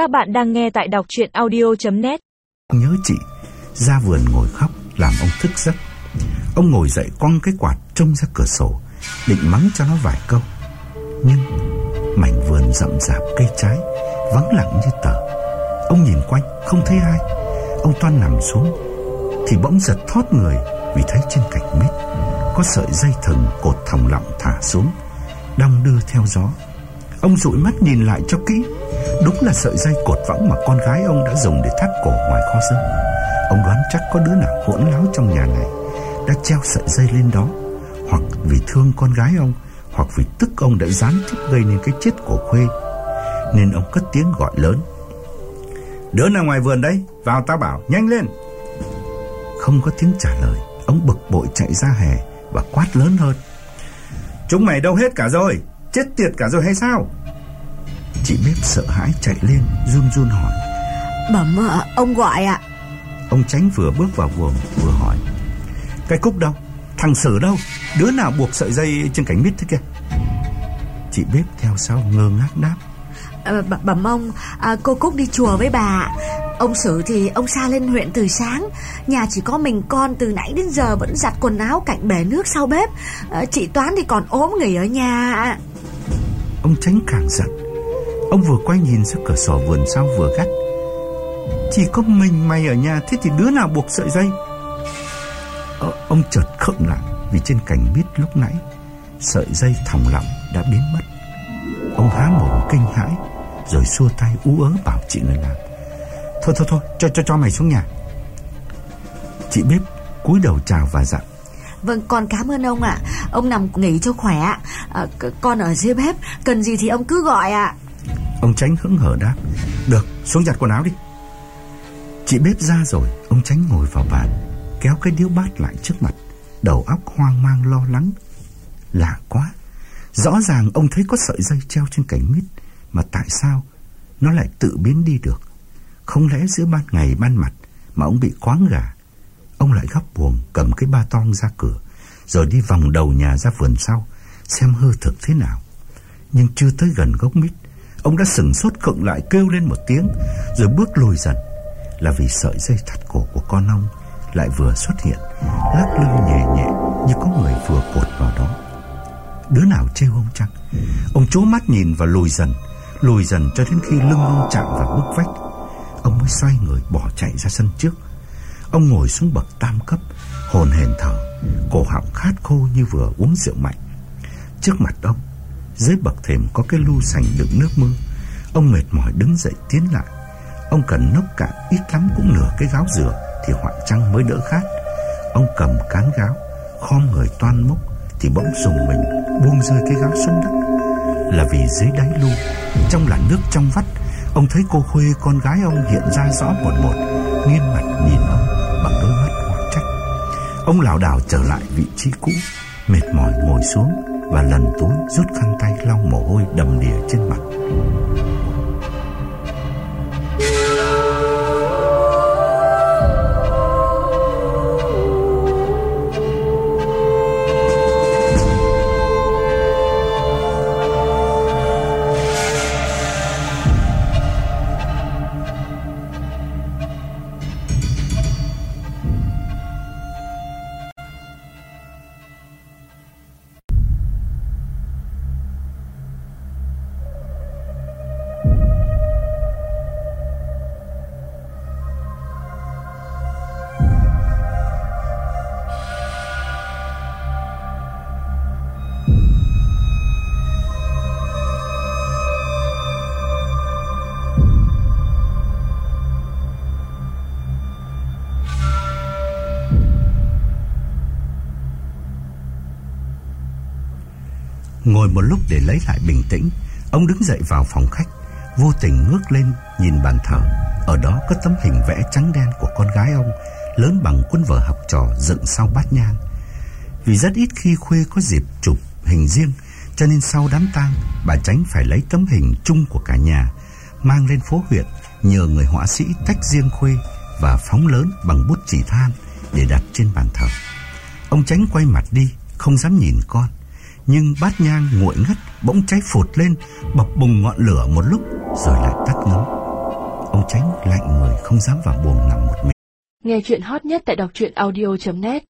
Các bạn đang nghe tại đọc chuyện audio.net Nhớ chị, Ra vườn ngồi khóc Làm ông thức giấc. Ông ngồi dậy quăng cái quạt trông ra cửa sổ, Định mắng cho nó vài câu. Nhưng Mảnh vườn rậm rạp cây trái Vắng lặng như tờ. Ông nhìn quanh, không thấy ai. Ông toan nằm xuống, Thì bỗng giật thoát người Vì thấy trên cạnh mít Có sợi dây thừng cột thòng lọng thả xuống Đong đưa theo gió. Ông dụi mắt nhìn lại cho kỹ Đúng là sợi dây cột võng mà con gái ông đã dùng để thắt cổ ngoài kho dơ Ông đoán chắc có đứa nào hỗn láo trong nhà này Đã treo sợi dây lên đó, Hoặc vì thương con gái ông, Hoặc vì tức ông đã gián tiếp gây nên cái chết của Khuê. Nên ông cất tiếng gọi lớn. Đứa nào ngoài vườn đấy Vào ta bảo, nhanh lên. Không có tiếng trả lời, Ông bực bội chạy ra hè Và quát lớn hơn. Chúng mày đâu hết cả rồi? Chết tiệt cả rồi hay sao? Chị bếp sợ hãi chạy lên Run run hỏi. Bẩm ạ, ông gọi ạ. Ông Tránh vừa bước vào vườn vừa hỏi. Cái cúc đâu? Thằng Sử đâu? Đứa nào buộc sợi dây trên cánh mít thế kia? Chị bếp theo sau ngơ ngác đáp. À, Bẩm ông à, Cô Cúc đi chùa với bà. Ông Sử thì ông xa lên huyện từ sáng. Nhà chỉ có mình con từ nãy đến giờ Vẫn giặt quần áo cạnh bể nước sau bếp. À, Chị Toán thì còn ốm nghỉ ở nhà Ông Tránh càng giận Ông vừa quay nhìn ra cửa sổ vườn sau vừa gắt. Chỉ có mình mày ở nhà Thế thì đứa nào buộc sợi dây? Ờ, Ông chợt khựng lại Vì trên cành mít lúc nãy Sợi dây thòng lọng đã biến mất. Ông há mồm kinh hãi Rồi xua tay ú ớ bảo chị người làm Thôi thôi thôi cho cho cho mày xuống nhà. Chị bếp cúi đầu chào và dặn Vâng con cảm ơn ông ạ. Ông nằm nghỉ cho khỏe à, Con ở dưới bếp Cần gì thì ông cứ gọi ạ. Ông Tránh hững hở đáp, Được, xuống giặt quần áo đi. Chị bếp ra rồi, Ông Tránh ngồi vào bàn, Kéo cái điếu bát lại trước mặt, Đầu óc hoang mang lo lắng. Lạ quá, Rõ ràng ông thấy có sợi dây treo trên cành mít, Mà tại sao Nó lại tự biến đi được? Không lẽ giữa ban ngày ban mặt Mà ông bị quáng gà, Ông lại gấp buồn cầm cái ba tong ra cửa, Rồi đi vòng đầu nhà ra vườn sau, Xem hư thực thế nào. Nhưng chưa tới gần gốc mít Ông đã sừng sốt khựng lại kêu lên một tiếng, Rồi bước lùi dần. Là vì sợi dây thắt cổ của con ông Lại vừa xuất hiện, Lắc lưng nhẹ nhẹ Như có người vừa cột vào đó. Đứa nào trêu ông chăng? Ông chố mắt nhìn và lùi dần Lùi dần cho đến khi lưng ông chạm vào bức vách. Ông mới xoay người bỏ chạy ra sân trước. Ông ngồi xuống bậc tam cấp, Hồn hển thở, Cổ họng khát khô như vừa uống rượu mạnh. Trước mặt ông dưới bậc thềm có cái lu sành đựng nước mưa. Ông mệt mỏi đứng dậy tiến lại. Ông cần nốc cạn ít lắm cũng nửa cái gáo dừa Thì hoạn trăng mới đỡ khát. Ông cầm cán gáo, Khom người toan mốc Thì bỗng dùng mình buông rơi cái gáo xuống đất. Là vì dưới đáy lu, Trong làn nước trong vắt, Ông thấy cô Khuê con gái ông hiện ra rõ một một, nghiêng mặt nhìn ông Bằng đôi mắt hoang trách. Ông lảo đảo trở lại vị trí cũ, Mệt mỏi ngồi xuống. Và lần túi rút khăn tay lau mồ hôi đầm đìa trên mặt. Ngồi một lúc để lấy lại bình tĩnh, Ông đứng dậy vào phòng khách, Vô tình ngước lên nhìn bàn thờ. Ở đó có tấm hình vẽ trắng đen của con gái ông, Lớn bằng quân vở học trò dựng sau bát nhang. Vì rất ít khi Khuê có dịp chụp hình riêng, Cho nên sau đám tang, Bà Tránh phải lấy tấm hình chung của cả nhà, Mang lên phố huyện Nhờ người họa sĩ tách riêng Khuê Và phóng lớn bằng bút chỉ than Để đặt trên bàn thờ. Ông Tránh quay mặt đi, Không dám nhìn con nhưng bát nhang nguội ngắt bỗng cháy phụt lên, bập bùng ngọn lửa một lúc rồi lại tắt ngấm. Ông Tránh lạnh người không dám vào buồng nằm một mình Nghe chuyện hot nhất tại đọc truyện audio.net